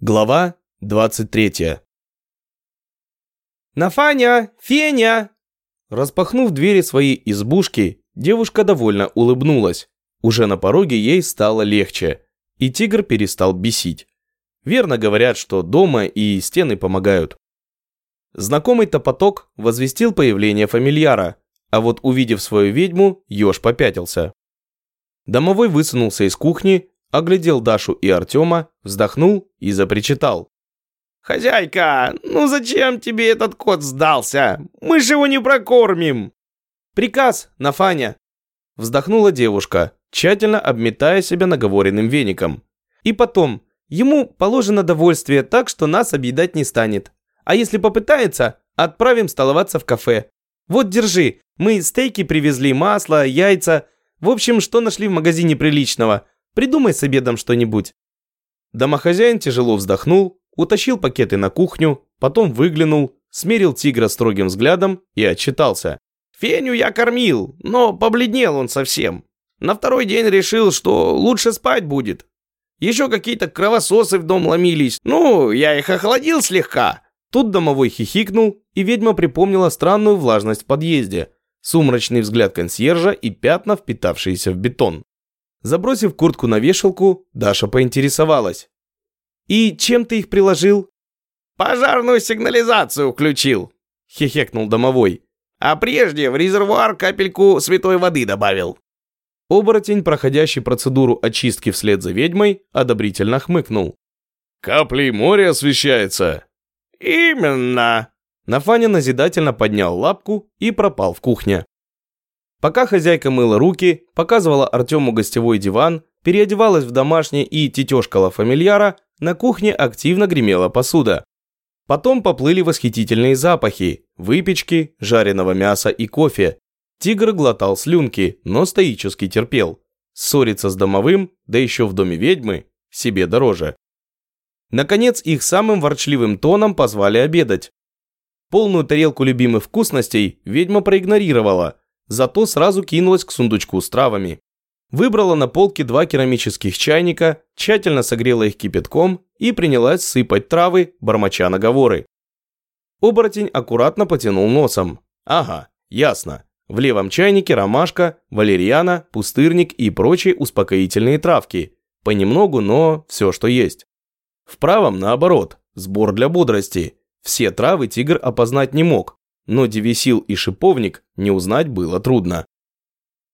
Глава 23 «Нафаня! Феня!» Распахнув двери своей избушки, девушка довольно улыбнулась. Уже на пороге ей стало легче, и тигр перестал бесить. Верно говорят, что дома и стены помогают. Знакомый топоток возвестил появление фамильяра, а вот увидев свою ведьму, еж попятился. Домовой высунулся из кухни, оглядел Дашу и Артема, вздохнул и запричитал. «Хозяйка, ну зачем тебе этот кот сдался? Мы же его не прокормим!» «Приказ, Нафаня!» Вздохнула девушка, тщательно обметая себя наговоренным веником. «И потом, ему положено довольствие так, что нас объедать не станет. А если попытается, отправим столоваться в кафе. Вот, держи, мы стейки привезли, масло, яйца. В общем, что нашли в магазине приличного – Придумай с обедом что-нибудь». Домохозяин тяжело вздохнул, утащил пакеты на кухню, потом выглянул, смерил тигра строгим взглядом и отчитался. «Феню я кормил, но побледнел он совсем. На второй день решил, что лучше спать будет. Еще какие-то кровососы в дом ломились. Ну, я их охладил слегка». Тут домовой хихикнул, и ведьма припомнила странную влажность в подъезде, сумрачный взгляд консьержа и пятна, впитавшиеся в бетон. Забросив куртку на вешалку, Даша поинтересовалась. «И чем ты их приложил?» «Пожарную сигнализацию включил», – хихекнул домовой. «А прежде в резервуар капельку святой воды добавил». Оборотень, проходящий процедуру очистки вслед за ведьмой, одобрительно хмыкнул. «Каплей море освещается». «Именно». Нафаня назидательно поднял лапку и пропал в кухне. Пока хозяйка мыла руки, показывала Артему гостевой диван, переодевалась в домашнее и тетешкала фамильяра, на кухне активно гремела посуда. Потом поплыли восхитительные запахи, выпечки, жареного мяса и кофе. Тигр глотал слюнки, но стоически терпел. Ссориться с домовым, да еще в доме ведьмы, себе дороже. Наконец их самым ворчливым тоном позвали обедать. Полную тарелку любимых вкусностей ведьма проигнорировала – зато сразу кинулась к сундучку с травами. Выбрала на полке два керамических чайника, тщательно согрела их кипятком и принялась сыпать травы, бормоча наговоры. Оборотень аккуратно потянул носом. Ага, ясно. В левом чайнике ромашка, валерьяна, пустырник и прочие успокоительные травки. Понемногу, но все, что есть. В правом, наоборот, сбор для бодрости. Все травы тигр опознать не мог, но девесил и шиповник не узнать было трудно.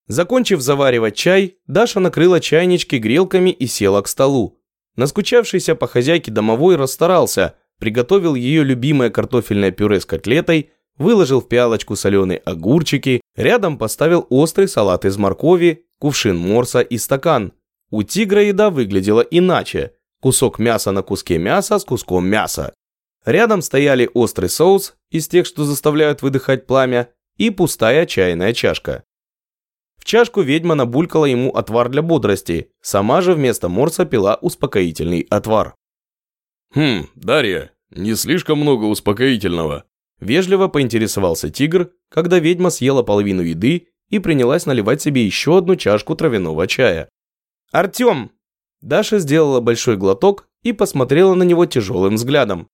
Закончив заваривать чай, Даша накрыла чайнички грелками и села к столу. Наскучавшийся по хозяйке домовой расстарался, приготовил ее любимое картофельное пюре с котлетой, выложил в пиалочку соленые огурчики, рядом поставил острый салат из моркови, кувшин морса и стакан. У тигра еда выглядела иначе. Кусок мяса на куске мяса с куском мяса. Рядом стояли острый соус из тех, что заставляют выдыхать пламя, и пустая чайная чашка. В чашку ведьма набулькала ему отвар для бодрости, сама же вместо морса пила успокоительный отвар. «Хм, Дарья, не слишком много успокоительного?» Вежливо поинтересовался тигр, когда ведьма съела половину еды и принялась наливать себе еще одну чашку травяного чая. «Артем!» Даша сделала большой глоток и посмотрела на него тяжелым взглядом.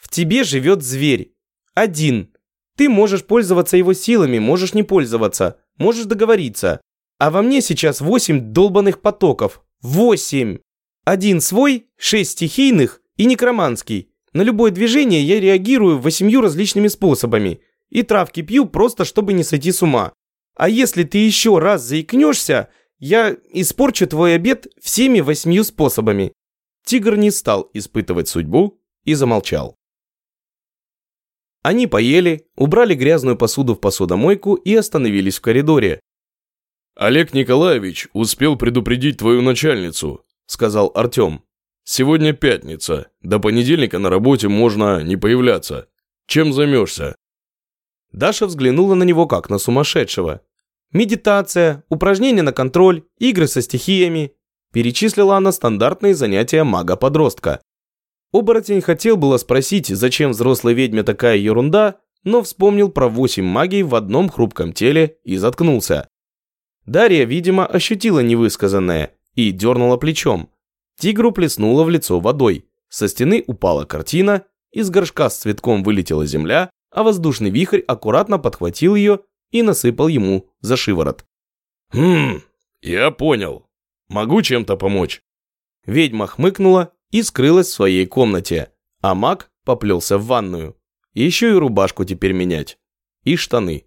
В тебе живет зверь. Один. Ты можешь пользоваться его силами, можешь не пользоваться, можешь договориться. А во мне сейчас восемь долбанных потоков. Восемь! Один свой, шесть стихийных и некроманский. На любое движение я реагирую восемью различными способами. И травки пью просто, чтобы не сойти с ума. А если ты еще раз заикнешься, я испорчу твой обед всеми восьмью способами. Тигр не стал испытывать судьбу и замолчал. Они поели, убрали грязную посуду в посудомойку и остановились в коридоре. «Олег Николаевич успел предупредить твою начальницу», – сказал Артем. «Сегодня пятница. До понедельника на работе можно не появляться. Чем займешься?» Даша взглянула на него как на сумасшедшего. «Медитация, упражнения на контроль, игры со стихиями». Перечислила она стандартные занятия мага-подростка. Оборотень хотел было спросить, зачем взрослой ведьме такая ерунда, но вспомнил про восемь магий в одном хрупком теле и заткнулся. Дарья, видимо, ощутила невысказанное и дернула плечом. Тигру плеснула в лицо водой. Со стены упала картина, из горшка с цветком вылетела земля, а воздушный вихрь аккуратно подхватил ее и насыпал ему за шиворот. «Хм, я понял. Могу чем-то помочь?» Ведьма хмыкнула и скрылась в своей комнате, а маг поплелся в ванную. Еще и рубашку теперь менять. И штаны.